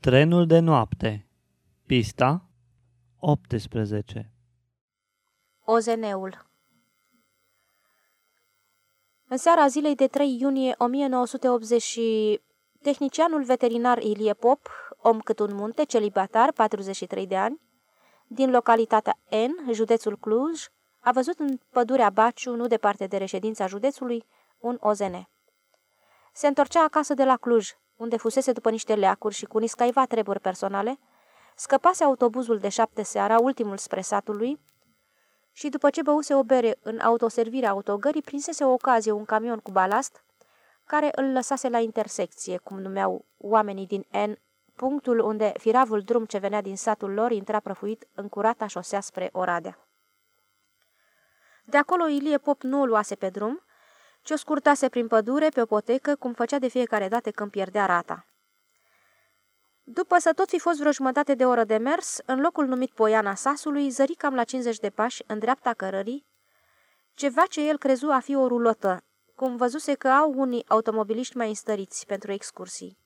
Trenul de noapte. Pista 18 Ozeneul În seara zilei de 3 iunie 1980 tehnicianul veterinar Ilie Pop, om cât un munte, celibatar, 43 de ani, din localitatea N, județul Cluj, a văzut în pădurea Baciu, nu departe de reședința județului, un ozene. Se întorcea acasă de la Cluj, unde fusese după niște leacuri și cu niscaiva treburi personale, scăpase autobuzul de șapte seara, ultimul spre satul lui, și după ce băuse o bere în autoservirea autogării, prinsese o ocazie un camion cu balast, care îl lăsase la intersecție, cum numeau oamenii din N, punctul unde firavul drum ce venea din satul lor intra prăfuit în curata șosea spre Oradea. De acolo Ilie Pop nu o luase pe drum, ci o scurtase prin pădure pe o potecă, cum făcea de fiecare dată când pierdea rata. După să tot fi fost vreo jumătate de oră de mers, în locul numit Poiana Sasului, zări cam la 50 de pași, în dreapta cărării, ceva ce el crezu a fi o rulotă, cum văzuse că au unii automobiliști mai înstăriți pentru excursii.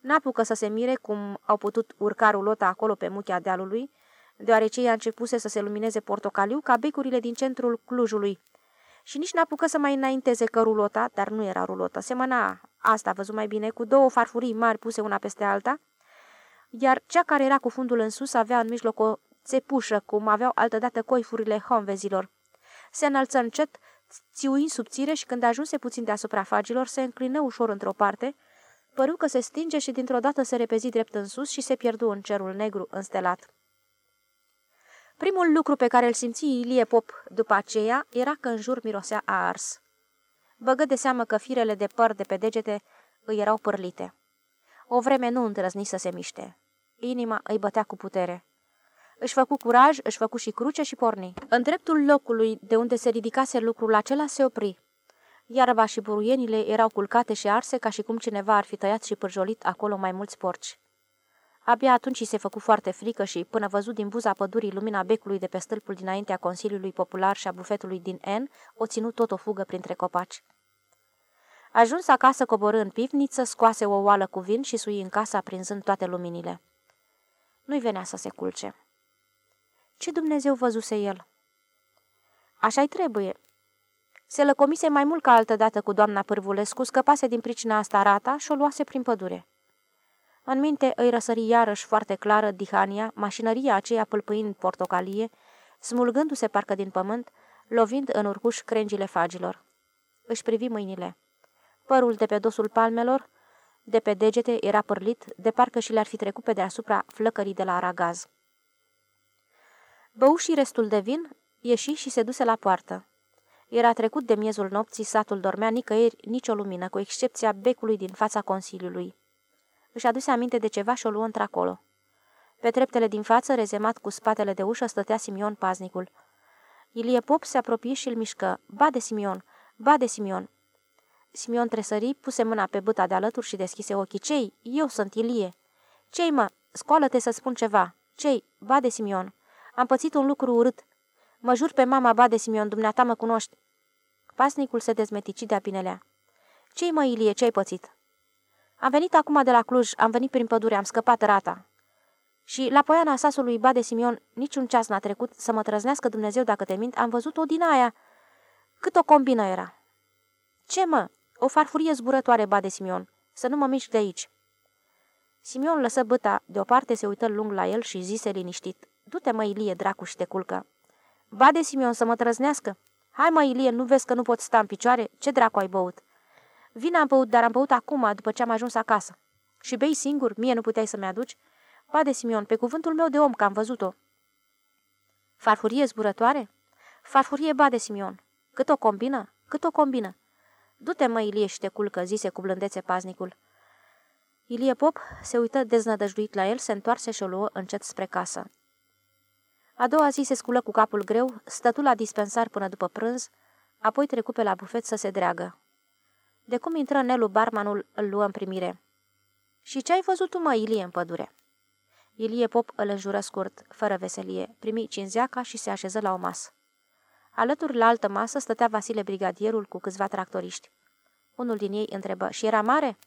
N-apucă să se mire cum au putut urca rulota acolo pe muchea dealului, deoarece ea începuse să se lumineze portocaliu ca becurile din centrul Clujului, și nici n-apucă să mai înainteze că rulota, dar nu era rulotă, semăna, asta văzut mai bine, cu două farfurii mari puse una peste alta, iar cea care era cu fundul în sus avea în mijloc o țepușă, cum aveau altădată coifurile honvezilor. Se înălță încet, țiuind subțire și când ajunse puțin deasupra fagilor, se înclină ușor într-o parte, păru că se stinge și dintr-o dată se repezi drept în sus și se pierdu în cerul negru înstelat. Primul lucru pe care îl simți Ilie Pop după aceea era că în jur mirosea a ars. Băgă de seamă că firele de păr de pe degete îi erau părlite. O vreme nu îndrăzni să se miște. Inima îi bătea cu putere. Își făcu curaj, își făcu și cruce și porni. În dreptul locului de unde se ridicase lucrul acela se opri. Iarba și buruienile erau culcate și arse ca și cum cineva ar fi tăiat și pârjolit acolo mai mulți porci. Abia atunci se făcu foarte frică și, până văzut din buza pădurii lumina becului de pe stâlpul dinaintea Consiliului Popular și a bufetului din N, o ținut tot o fugă printre copaci. Ajuns acasă, coborâ în pivniță, scoase o oală cu vin și sui în casă aprinzând toate luminile. Nu-i venea să se culce. Ce Dumnezeu văzuse el? Așa-i trebuie. Se lăcomise mai mult ca altădată cu doamna Pârvulescu, scăpase din pricina asta rata și o luase prin pădure. În minte îi răsări iarăși foarte clară dihania, mașinăria aceea pâlpâind portocalie, smulgându-se parcă din pământ, lovind în urcuș crengile fagilor. Își privi mâinile. Părul de pe dosul palmelor, de pe degete, era părlit, de parcă și le-ar fi trecut pe deasupra flăcării de la aragaz. Bău și restul de vin, ieși și se duse la poartă. Era trecut de miezul nopții, satul dormea nicăieri, nicio lumină, cu excepția becului din fața Consiliului. Își aduse aminte de ceva și o luă într-acolo. Pe treptele din față, rezemat cu spatele de ușă, stătea Simion paznicul. Ilie Pop se apropie și îl mișcă. Ba de Simion! Ba de Simion! Simion tresări, puse mâna pe băta de alături și deschise ochii. Cei? Eu sunt Ilie. Cei, mă? Scoală-te să spun ceva. Cei? Ba de Simion! Am pățit un lucru urât. Mă jur pe mama, ba de Simion, dumneata mă cunoști. Pasnicul se dezmetici de-a pinelea. Cei, mă, Ilie, ce-ai pățit? Am venit acum de la Cluj, am venit prin pădure, am scăpat rata. Și la poiana sasului Bade Simion niciun ceas n-a trecut să mă trăznească Dumnezeu dacă te mint, am văzut-o din aia. Cât o combină era. Ce mă? O farfurie zburătoare, Bade Simion. Să nu mă mișc de aici. Simion lăsă băta, deoparte se uită lung la el și zise liniștit. Du-te, mă, Ilie, dracu, și te culcă. Bade Simion să mă trăznească. Hai, mă, Ilie, nu vezi că nu pot sta în picioare? Ce dracu ai băut? Vine am băut, dar am băut acum, după ce am ajuns acasă. Și bei singur, mie nu puteai să-mi aduci? Ba Simion, pe cuvântul meu de om, că am văzut-o. Farfurie zburătoare? Farfurie bade Simion. Cât o combină? Cât o combină? Du-te, mă, Ilie, și te culcă, zise cu blândețe paznicul. Ilie Pop se uită deznădăjduit la el, se întoarse și o luă încet spre casă. A doua zi se sculă cu capul greu, stătu la dispensar până după prânz, apoi trecu pe la bufet să se dreagă. De cum intră Nelu barmanul, îl luă în primire. Și ce ai văzut tu, mă, Ilie, în pădure?" Ilie Pop îl înjură scurt, fără veselie, primi cinzeaca și se așeză la o masă. Alături la altă masă stătea Vasile Brigadierul cu câțiva tractoriști. Unul din ei întrebă, și era mare?"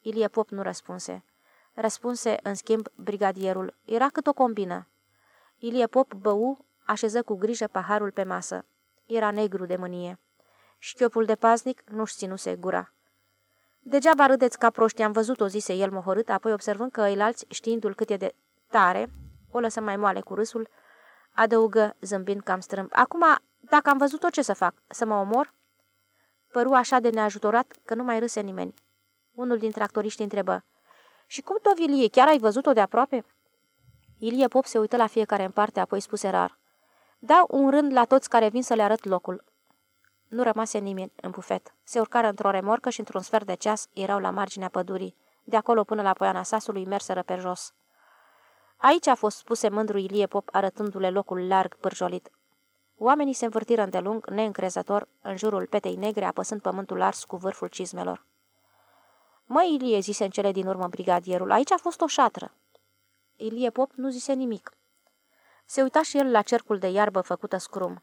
Ilie Pop nu răspunse. Răspunse, în schimb, brigadierul. Era cât o combină. Ilie Pop bău, așeză cu grijă paharul pe masă. Era negru de mânie. Șchiopul de paznic nu-și ținuse gura. Degeaba râdeți ca proști, am văzut-o, zise el mohorât, apoi observând că îilalți, știindu-l cât e de tare, o lăsă mai moale cu râsul, adăugă, zâmbind cam strâmb. Acum, dacă am văzut-o, ce să fac? Să mă omor? Păru așa de neajutorat că nu mai râse nimeni. Unul dintre actoriști întrebă. Și cum, Tovilie, chiar ai văzut-o de aproape?" Ilie Pop se uită la fiecare în parte, apoi spuse rar. Dau un rând la toți care vin să le arăt locul. Nu rămase nimeni în bufet. Se urcară într-o remorcă și într-un sfert de ceas erau la marginea pădurii. De acolo până la poiana sasului merseră pe jos. Aici a fost spuse mândru Ilie Pop arătându-le locul larg pârjolit. Oamenii se învârtiră îndelung, neîncrezător, în jurul petei negre, apăsând pământul ars cu vârful cizmelor. Măi, Ilie, zise în cele din urmă brigadierul, aici a fost o șatră. Ilie Pop nu zise nimic. Se uita și el la cercul de iarbă făcută scrum.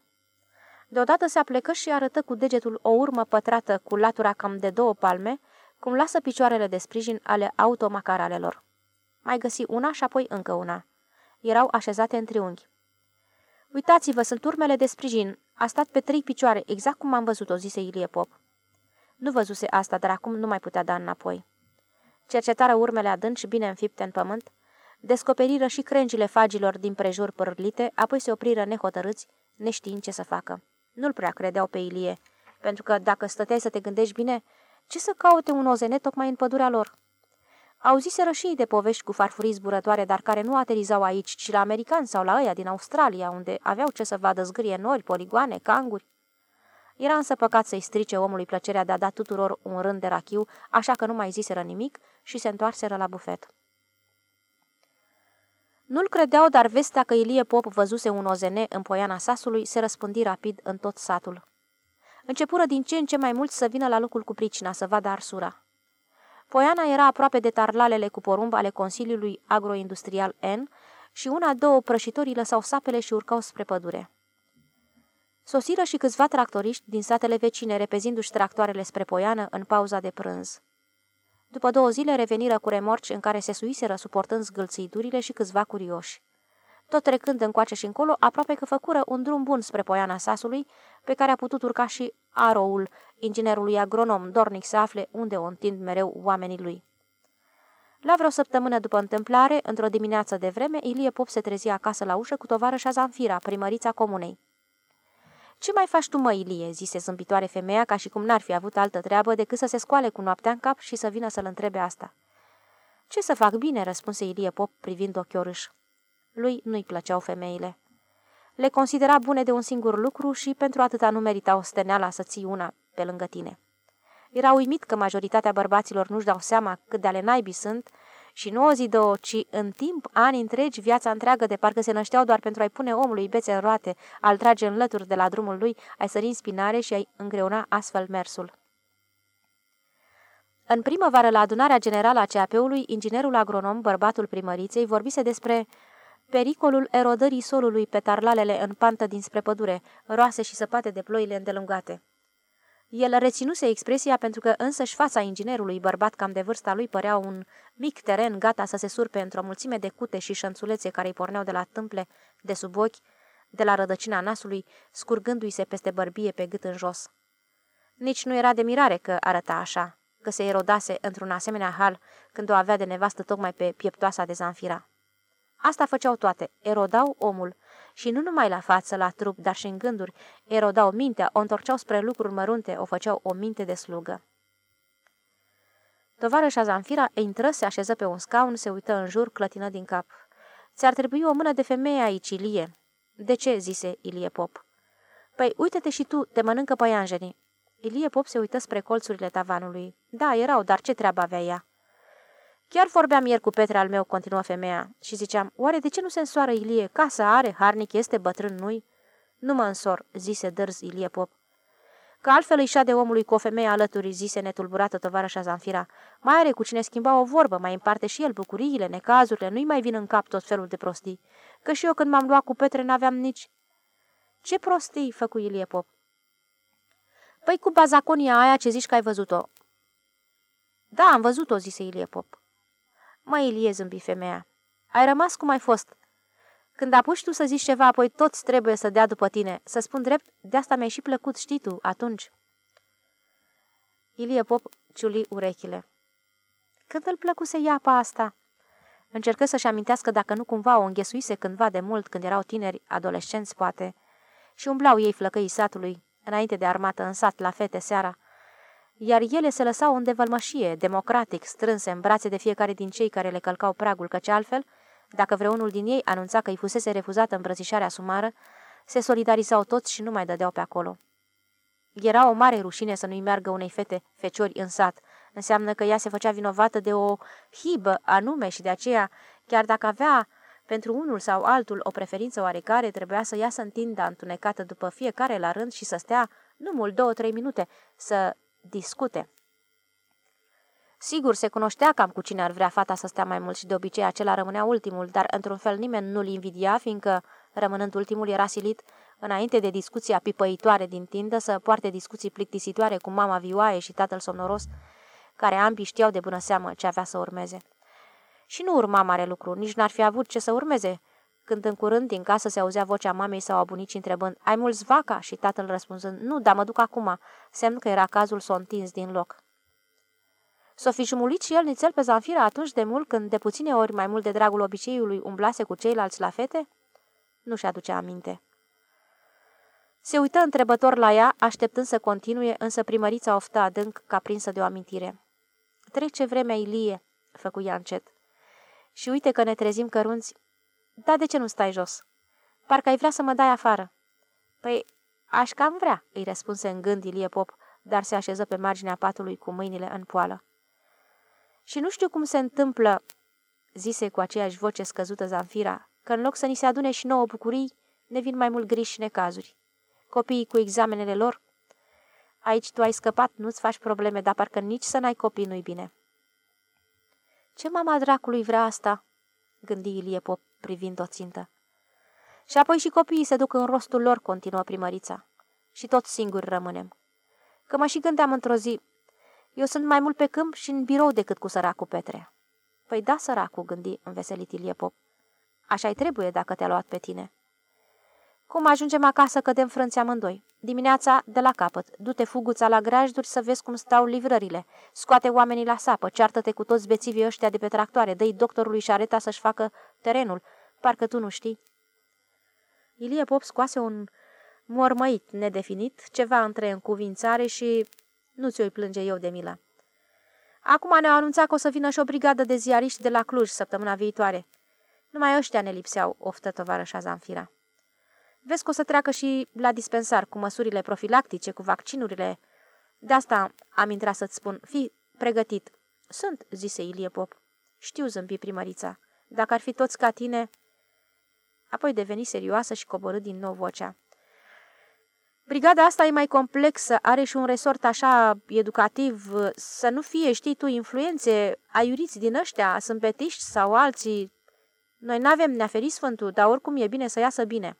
Deodată se aplecă și arătă cu degetul o urmă pătrată cu latura cam de două palme, cum lasă picioarele de sprijin ale automacaralelor. Mai găsi una și apoi încă una. Erau așezate în triunghi. Uitați-vă, sunt urmele de sprijin. A stat pe trei picioare, exact cum am văzut-o, zise Ilie Pop. Nu văzuse asta, dar acum nu mai putea da înapoi. Cercetară urmele adânci bine înfipte în pământ, descoperiră și crengile fagilor din prejur părlite, apoi se opriră nehotărâți, neștiind ce să facă. Nu-l prea credeau pe Ilie, pentru că dacă stăteai să te gândești bine, ce să caute un ozene tocmai în pădurea lor? Auziseră și de povești cu farfurii zburătoare, dar care nu aterizau aici, ci la americani sau la ăia din Australia, unde aveau ce să vadă zgârie nori, poligoane, canguri. Era însă păcat să-i strice omului plăcerea de a da tuturor un rând de rachiu, așa că nu mai ziseră nimic și se întoarseră la bufet. Nu-l credeau, dar vestea că Ilie Pop văzuse un ozene în poiana sasului se răspândi rapid în tot satul. Începură din ce în ce mai mult să vină la locul cu pricina, să vadă arsura. Poiana era aproape de tarlalele cu porumb ale Consiliului Agroindustrial N și una-două prășitorii lăsau sapele și urcau spre pădure. Sosiră și câțiva tractoriști din satele vecine, repezindu-și tractoarele spre Poiană în pauza de prânz. După două zile reveniră cu remorci în care se suiseră suportând zgâlțiturile și câțiva curioși. Tot trecând încoace și încolo, aproape că făcură un drum bun spre Poiana Sasului, pe care a putut urca și aroul inginerului agronom, dornic să afle unde o întind mereu oamenii lui. La vreo săptămână după întâmplare, într-o dimineață de vreme, Ilie Pop se trezi acasă la ușă cu tovarășa Zanfira, primărița comunei. Ce mai faci tu, mă, Ilie?" zise zâmbitoare femeia, ca și cum n-ar fi avut altă treabă decât să se scoale cu noaptea în cap și să vină să-l întrebe asta. Ce să fac bine?" răspunse Ilie Pop privind ochiorâș. Lui nu-i plăceau femeile. Le considera bune de un singur lucru și pentru atâta nu merita o steneala să ții una pe lângă tine. Era uimit că majoritatea bărbaților nu-și dau seama cât de ale naibii sunt și nu o zi două, ci în timp, ani întregi, viața întreagă, de parcă se nășteau doar pentru a-i pune omului bețe în roate, al trage în lături de la drumul lui, ai sări în spinare și ai îngreuna astfel mersul. În primăvară, la adunarea generală a CAP-ului, inginerul agronom, bărbatul primăriței, vorbise despre pericolul erodării solului pe tarlalele în pantă dinspre pădure, roase și săpate de ploile îndelungate. El reținuse expresia pentru că însăși fața inginerului, bărbat cam de vârsta lui, părea un mic teren gata să se surpe într-o mulțime de cute și șănțulețe care îi porneau de la tâmple, de sub ochi, de la rădăcina nasului, scurgându-i se peste bărbie pe gât în jos. Nici nu era de mirare că arăta așa, că se erodase într-un asemenea hal când o avea de nevastă tocmai pe pieptoasa de Zanfira. Asta făceau toate, erodau omul, și nu numai la față, la trup, dar și în gânduri, erodau mintea, o întorceau spre lucruri mărunte, o făceau o minte de slugă. Tovarășa Zanfira intră, se așeză pe un scaun, se uită în jur, clătină din cap. Ți-ar trebui o mână de femeie aici, Ilie." De ce?" zise Ilie Pop. Păi, uite-te și tu, te mănâncă păianjenii." Ilie Pop se uită spre colțurile tavanului. Da, erau, dar ce treabă avea ea?" Chiar vorbeam ieri cu Petre al meu, continuă femeia, și ziceam, oare de ce nu se însoară Ilie? Casa are, harnic, este bătrân, nu-i? Nu mă însor, zise dârz Ilie Pop. Că altfel îi de omului cu o femeie alături, zise netulburată tovarășa Zanfira. Mai are cu cine schimba o vorbă, mai împarte și el bucuriile, necazurile, nu-i mai vin în cap tot felul de prostii. Că și eu când m-am luat cu Petre n-aveam nici... Ce prostii, făcu Ilie Pop. Păi cu bazaconia aia ce zici că ai văzut-o. Da, am văzut-o, zise Ilie Pop. Mă, Ilie, zâmbi femeia. Ai rămas cum ai fost. Când apuci tu să zici ceva, apoi toți trebuie să dea după tine. Să spun drept, de asta mi-ai și plăcut, știi tu, atunci. Ilie Pop ciuli urechile. Când îl plăcuse iapa asta? Încercă să-și amintească dacă nu cumva o înghesuise cândva de mult, când erau tineri, adolescenți, poate, și umblau ei flăcăii satului, înainte de armată în sat, la fete seara, iar ele se lăsau în devălmășie, democratic, strânse în brațe de fiecare din cei care le călcau pragul, căci altfel, dacă vreunul din ei anunța că îi fusese refuzată îmbrățișarea sumară, se solidarizau toți și nu mai dădeau pe acolo. Era o mare rușine să nu-i meargă unei fete feciori în sat. Înseamnă că ea se făcea vinovată de o hibă anume și de aceea, chiar dacă avea pentru unul sau altul o preferință oarecare, trebuia să iasă în tinda întunecată după fiecare la rând și să stea, nu mult, două-trei minute, să discute. Sigur, se cunoștea cam cu cine ar vrea fata să stea mai mult și de obicei acela rămânea ultimul, dar într-un fel nimeni nu-l invidia, fiindcă, rămânând ultimul, era silit, înainte de discuția pipăitoare din tindă, să poarte discuții plictisitoare cu mama vioaie și tatăl somnoros, care ambii știau de bună seamă ce avea să urmeze. Și nu urma mare lucru, nici n-ar fi avut ce să urmeze, când în curând din casă se auzea vocea mamei sau a bunicii întrebând, ai mulți vaca? Și tatăl răspunzând, nu, dar mă duc acum, semn că era cazul să o întins din loc. S-o fi jumulit și el nițel pe Zanfira atunci de mult când de puține ori mai mult de dragul obiceiului umblase cu ceilalți la fete? Nu-și aducea aminte. Se uită întrebător la ea, așteptând să continue, însă primărița oftă adânc ca prinsă de o amintire. Trece vremea, Ilie, făcu ea încet. Și uite că ne trezim cărunți. Da, de ce nu stai jos? Parcă ai vrea să mă dai afară. Păi, aș cam vrea, îi răspunse în gând Ilie Pop, dar se așeză pe marginea patului cu mâinile în poală. Și nu știu cum se întâmplă, zise cu aceeași voce scăzută Zanfira, că în loc să ni se adune și nouă bucurii, ne vin mai mult griji și necazuri. Copiii cu examenele lor? Aici tu ai scăpat, nu-ți faci probleme, dar parcă nici să n-ai copii nu-i bine. Ce mama dracului vrea asta?" gândi Ilie Pop privind o țintă. Și apoi și copiii se duc în rostul lor, continuă primărița. Și toți singuri rămânem. Că mă și gândeam într-o zi, eu sunt mai mult pe câmp și în birou decât cu săracul Petre. Păi da, săracul, gândi înveselit Ilie Pop. Așa-i trebuie dacă te-a luat pe tine. Cum ajungem acasă, cădem frânți amândoi. Dimineața, de la capăt, du-te fuguța la grajduri să vezi cum stau livrările. Scoate oamenii la sapă, ceartă-te cu toți bețivii ăștia de pe tractoare, dă doctorului șareta să-și facă terenul. Parcă tu nu știi. Ilie Pop scoase un mormăit nedefinit, ceva între încuvințare și nu ți-o plânge eu de milă. Acum ne-au anunțat că o să vină și o brigadă de ziariști de la Cluj săptămâna viitoare. Numai ăștia ne lipseau, oftă tovarășa Zanfira. Vezi că o să treacă și la dispensar cu măsurile profilactice, cu vaccinurile. De asta am intrat să-ți spun, fii pregătit. Sunt, zise Ilie Pop. Știu, zâmbi primărița. Dacă ar fi toți ca tine... Apoi deveni serioasă și coborâ din nou vocea. Brigada asta e mai complexă, are și un resort așa educativ, să nu fie, știi tu, influențe, aiuriți din ăștia, sunt petiști sau alții. Noi n-avem neaferi sfântul, dar oricum e bine să iasă bine.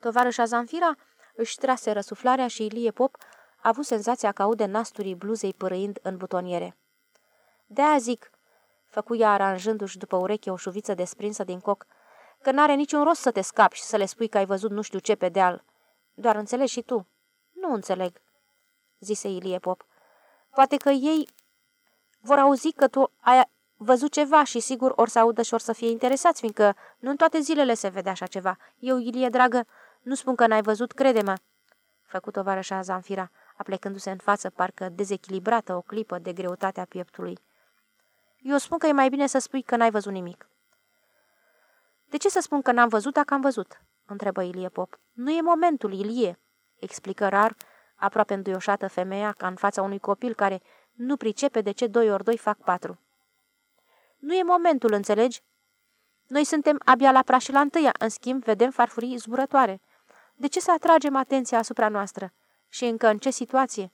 Tovarășa Zanfira își trase răsuflarea și Ilie Pop a avut senzația că aude nasturii bluzei părăind în butoniere. De-aia zic, făcu ea aranjându-și după ureche o șuviță desprinsă din coc, că n-are niciun rost să te scapi și să le spui că ai văzut nu știu ce pe deal. Doar înțelegi și tu. Nu înțeleg, zise Ilie Pop. Poate că ei vor auzi că tu ai văzut ceva și sigur or să audă și or să fie interesați, fiindcă nu în toate zilele se vede așa ceva. Eu, Ilie, dragă, nu spun că n-ai văzut, crede-mă." Făcut tovarășa Zanfira, aplecându-se în față, parcă dezechilibrată o clipă de greutatea pieptului. Eu spun că e mai bine să spui că n-ai văzut nimic." De ce să spun că n-am văzut dacă am văzut?" întrebă Ilie Pop. Nu e momentul, Ilie," explică rar, aproape înduioșată femeia, ca în fața unui copil care nu pricepe de ce doi ori doi fac patru. Nu e momentul, înțelegi? Noi suntem abia la prașila întâia, în schimb vedem farfurii zburătoare. De ce să atragem atenția asupra noastră? Și încă în ce situație?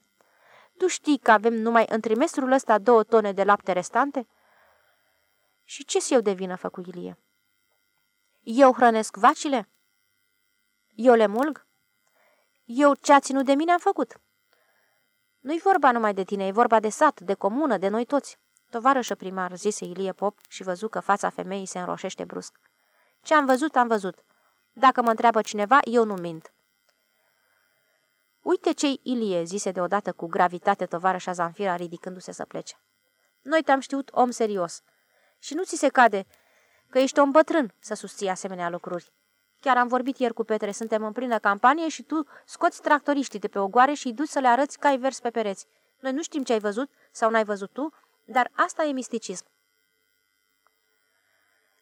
Tu știi că avem numai în trimestrul ăsta două tone de lapte restante? Și ce-s eu de vină, făcu Ilie? Eu hrănesc vacile? Eu le mulg? Eu ce-a ținut de mine am făcut. Nu-i vorba numai de tine, e vorba de sat, de comună, de noi toți. Tovarășă primar, zise Ilie Pop și văzu că fața femeii se înroșește brusc. Ce am văzut, am văzut. Dacă mă întreabă cineva, eu nu mint. Uite ce Ilie, zise deodată cu gravitate tovarășa Zanfira, ridicându-se să plece. Noi te-am știut om serios. Și nu ți se cade că ești om bătrân să susții asemenea lucruri. Chiar am vorbit ieri cu Petre, suntem în plină campanie și tu scoți tractoriștii de pe ogoare și îi duci să le arăți că ai vers pe pereți. Noi nu știm ce ai văzut sau n-ai văzut tu, dar asta e misticism.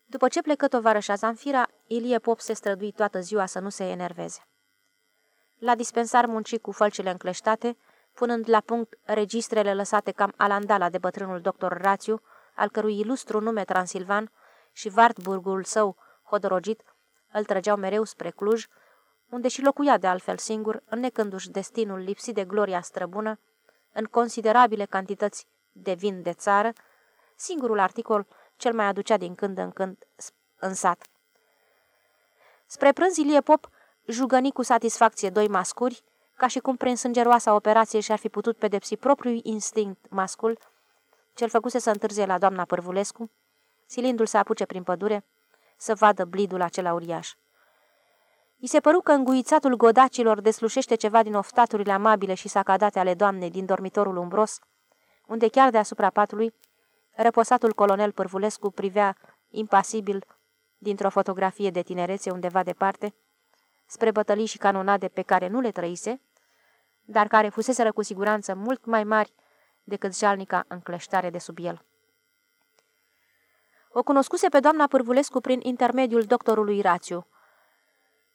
După ce plecă tovarășa Zanfira, Ilie Pop se strădui toată ziua să nu se enerveze. La dispensar munci cu fălcile încleștate, punând la punct registrele lăsate cam alandala de bătrânul doctor Rațiu, al cărui ilustru nume Transilvan și Wartburgul său hodorogit îl trăgeau mereu spre Cluj, unde și locuia de altfel singur, înnecându-și destinul lipsit de gloria străbună, în considerabile cantități de vin de țară, singurul articol cel mai aducea din când în când în sat. Spre prânz Ilie Pop jugăni cu satisfacție doi mascuri, ca și cum prin sângeroasa operație și-ar fi putut pedepsi propriul instinct mascul, cel făcuse să întârzie la doamna Părvulescu, silindu-l să apuce prin pădure, să vadă blidul acela uriaș. I se păru că înguițatul godacilor deslușește ceva din oftaturile amabile și sacadate ale doamnei din dormitorul umbros, unde chiar deasupra patului, răposatul colonel Pârvulescu privea impasibil dintr-o fotografie de tinerețe undeva departe, spre bătălii și canonade pe care nu le trăise, dar care fuseseră cu siguranță mult mai mari decât jalnica încleștare de sub el. O cunoscuse pe doamna Pârvulescu prin intermediul doctorului Rațiu,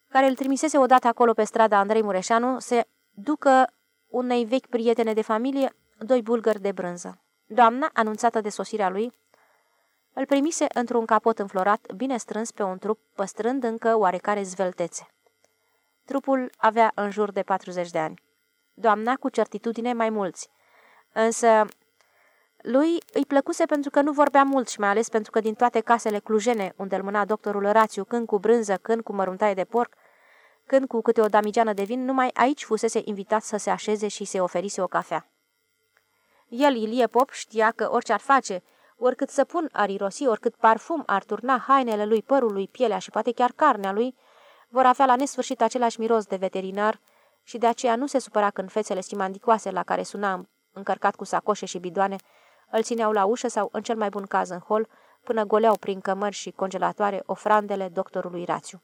care îl trimisese odată acolo pe strada Andrei Mureșanu să ducă unei vechi prietene de familie doi bulgări de brânză. Doamna, anunțată de sosirea lui, îl primise într-un capot înflorat, bine strâns pe un trup, păstrând încă oarecare zveltețe. Trupul avea în jur de 40 de ani. Doamna, cu certitudine, mai mulți. Însă lui îi plăcuse pentru că nu vorbea mult și mai ales pentru că din toate casele clujene, unde îl mâna doctorul Rațiu, când cu brânză, când cu măruntaie de porc, când cu câte o damigeană de vin, numai aici fusese invitat să se așeze și se oferise o cafea. El, Ilie Pop, știa că orice ar face, oricât să pun ar irosi, oricât parfum ar turna hainele lui, părul lui, pielea și poate chiar carnea lui, vor avea la nesfârșit același miros de veterinar și de aceea nu se supăra când fețele simandicoase la care suna încărcat cu sacoșe și bidoane îl țineau la ușă sau, în cel mai bun caz, în hol, până goleau prin cămări și congelatoare ofrandele doctorului Rațiu.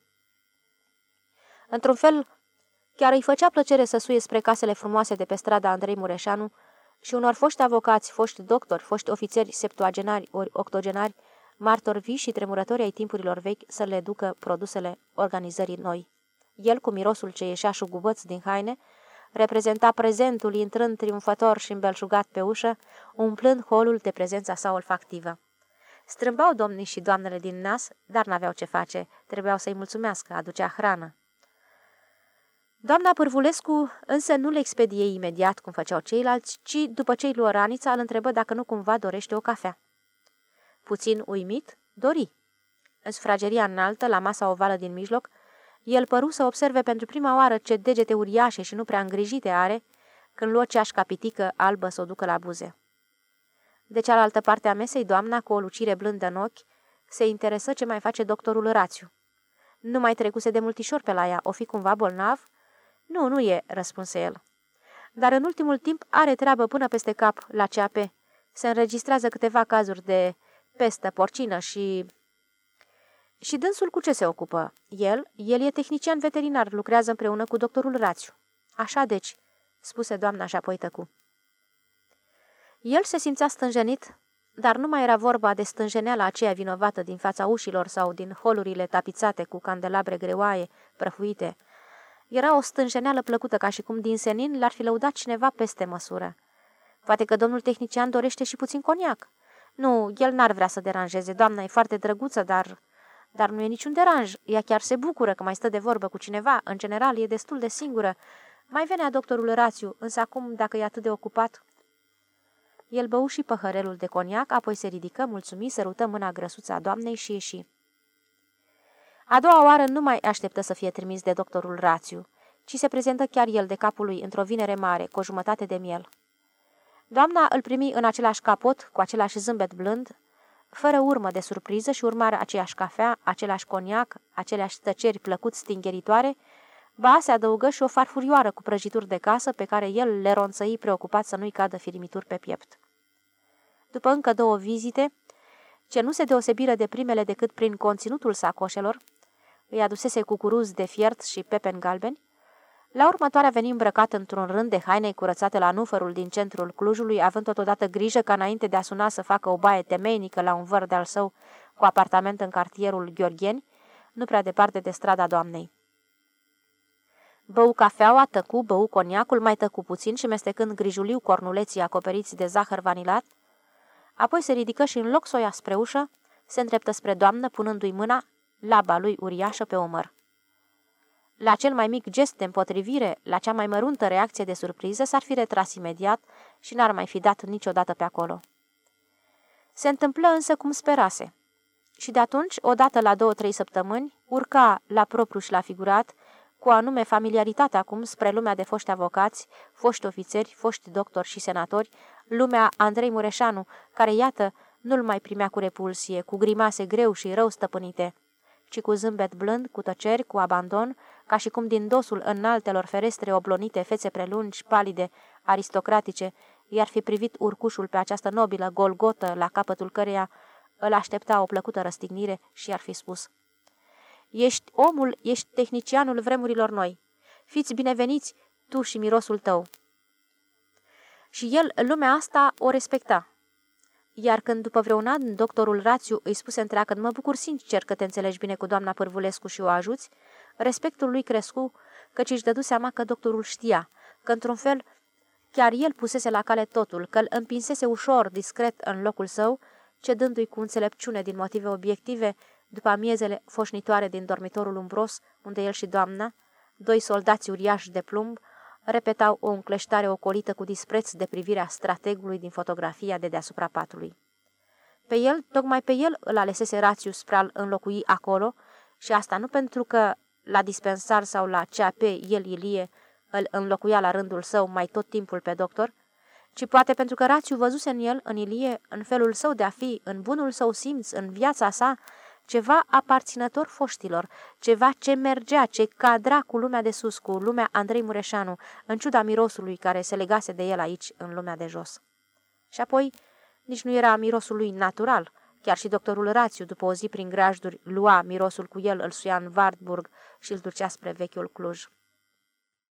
Într-un fel, chiar îi făcea plăcere să suie spre casele frumoase de pe strada Andrei Mureșanu și unor foști avocați, foști doctori, foști ofițeri septuagenari ori octogenari, martori vii și tremurători ai timpurilor vechi să le ducă produsele organizării noi. El, cu mirosul ce ieșea șugubăț din haine, reprezenta prezentul intrând triumfător și îmbelșugat pe ușă, umplând holul de prezența sa olfactivă. Strâmbau domnii și doamnele din nas, dar n-aveau ce face, trebuiau să-i mulțumească, aducea hrană. Doamna Pârvulescu însă nu le expedie imediat cum făceau ceilalți, ci după ce îi luă ranița, îl întrebă dacă nu cumva dorește o cafea. Puțin uimit, dori. În sufrageria înaltă, la masa ovală din mijloc, el păru să observe pentru prima oară ce degete uriașe și nu prea îngrijite are, când luă ceașca pitică albă să o ducă la buze. De cealaltă parte a mesei, doamna, cu o lucire blândă în ochi, se interesă ce mai face doctorul Rațiu. Nu mai trecuse de multișor pe la ea, o fi cumva bolnav? Nu, nu e, răspunse el. Dar în ultimul timp are treabă până peste cap la CAP. Se înregistrează câteva cazuri de pestă porcină și și dânsul cu ce se ocupă? El? El e tehnician veterinar, lucrează împreună cu doctorul Rațiu. Așa deci, spuse doamna și apoi tăcu. El se simțea stânjenit, dar nu mai era vorba de stânjeneala aceea vinovată din fața ușilor sau din holurile tapițate cu candelabre greoaie, prăfuite. Era o stânjeneală plăcută, ca și cum din senin l-ar fi lăudat cineva peste măsură. Poate că domnul tehnician dorește și puțin coniac. Nu, el n-ar vrea să deranjeze. Doamna e foarte drăguță, dar dar nu e niciun deranj, ea chiar se bucură că mai stă de vorbă cu cineva, în general e destul de singură. Mai venea doctorul Rațiu, însă acum, dacă e atât de ocupat... El bău și păhărelul de coniac, apoi se ridică, mulțumit, sărută mâna grăsuță a doamnei și ieși. A doua oară nu mai așteptă să fie trimis de doctorul Rațiu, ci se prezentă chiar el de capul lui într-o vinere mare, cu o jumătate de miel. Doamna îl primi în același capot, cu același zâmbet blând, fără urmă de surpriză și urmare aceeași cafea, același coniac, aceleași tăceri plăcut stingheritoare, ba se adăugă și o farfurioară cu prăjituri de casă pe care el le ronțăi preocupat să nu-i cadă firimituri pe piept. După încă două vizite, ce nu se deosebiră de primele decât prin conținutul sacoșelor, îi adusese cucuruz de fiert și pepen galbeni, la următoarea veni îmbrăcat într-un rând de haine curățate la nufărul din centrul Clujului, având totodată grijă ca înainte de a suna să facă o baie temeinică la un văr de-al său cu apartament în cartierul Gheorgheni, nu prea departe de strada doamnei. Bău cafeaua, tăcu, bău coniacul, mai tăcu puțin și mestecând grijuliu cornuleții acoperiți de zahăr vanilat, apoi se ridică și în loc să o ia spre ușă, se îndreptă spre doamnă, punându-i mâna, laba lui uriașă pe omăr. La cel mai mic gest de împotrivire, la cea mai măruntă reacție de surpriză, s-ar fi retras imediat și n-ar mai fi dat niciodată pe acolo. Se întâmplă însă cum sperase. Și de atunci, odată la două-trei săptămâni, urca la propriu și la figurat, cu anume familiaritate acum spre lumea de foști avocați, foști ofițeri, foști doctori și senatori, lumea Andrei Mureșanu, care, iată, nu-l mai primea cu repulsie, cu grimase greu și rău stăpânite, ci cu zâmbet blând, cu tăceri, cu abandon, ca și cum din dosul înaltelor ferestre oblonite fețe prelungi, palide, aristocratice, i-ar fi privit urcușul pe această nobilă golgotă la capătul căreia îl aștepta o plăcută răstignire și i-ar fi spus Ești omul, ești tehnicianul vremurilor noi. Fiți bineveniți, tu și mirosul tău. Și el, lumea asta, o respecta. Iar când după vreun an doctorul Rațiu îi spuse întreagă, mă bucur sincer că te înțelegi bine cu doamna Pârvulescu și o ajuți, respectul lui crescu, căci își dădu seama că doctorul știa, că într-un fel chiar el pusese la cale totul, că îl împinsese ușor, discret în locul său, cedându-i cu înțelepciune din motive obiective, după amiezele foșnitoare din dormitorul umbros, unde el și doamna, doi soldați uriași de plumb, repetau o încleștare ocolită cu dispreț de privirea strategului din fotografia de deasupra patului. Pe el, tocmai pe el îl alesese Rațiu spre a-l înlocui acolo și asta nu pentru că la dispensar sau la CAP el, Ilie, îl înlocuia la rândul său mai tot timpul pe doctor, ci poate pentru că Rațiu văzuse în el, în Ilie, în felul său de a fi, în bunul său simț, în viața sa, ceva aparținător foștilor, ceva ce mergea, ce cadra cu lumea de sus, cu lumea Andrei Mureșanu, în ciuda mirosului care se legase de el aici, în lumea de jos. Și apoi, nici nu era mirosul lui natural, chiar și doctorul Rațiu, după o zi prin grajduri, lua mirosul cu el, îl suia în Wartburg și îl ducea spre vechiul Cluj.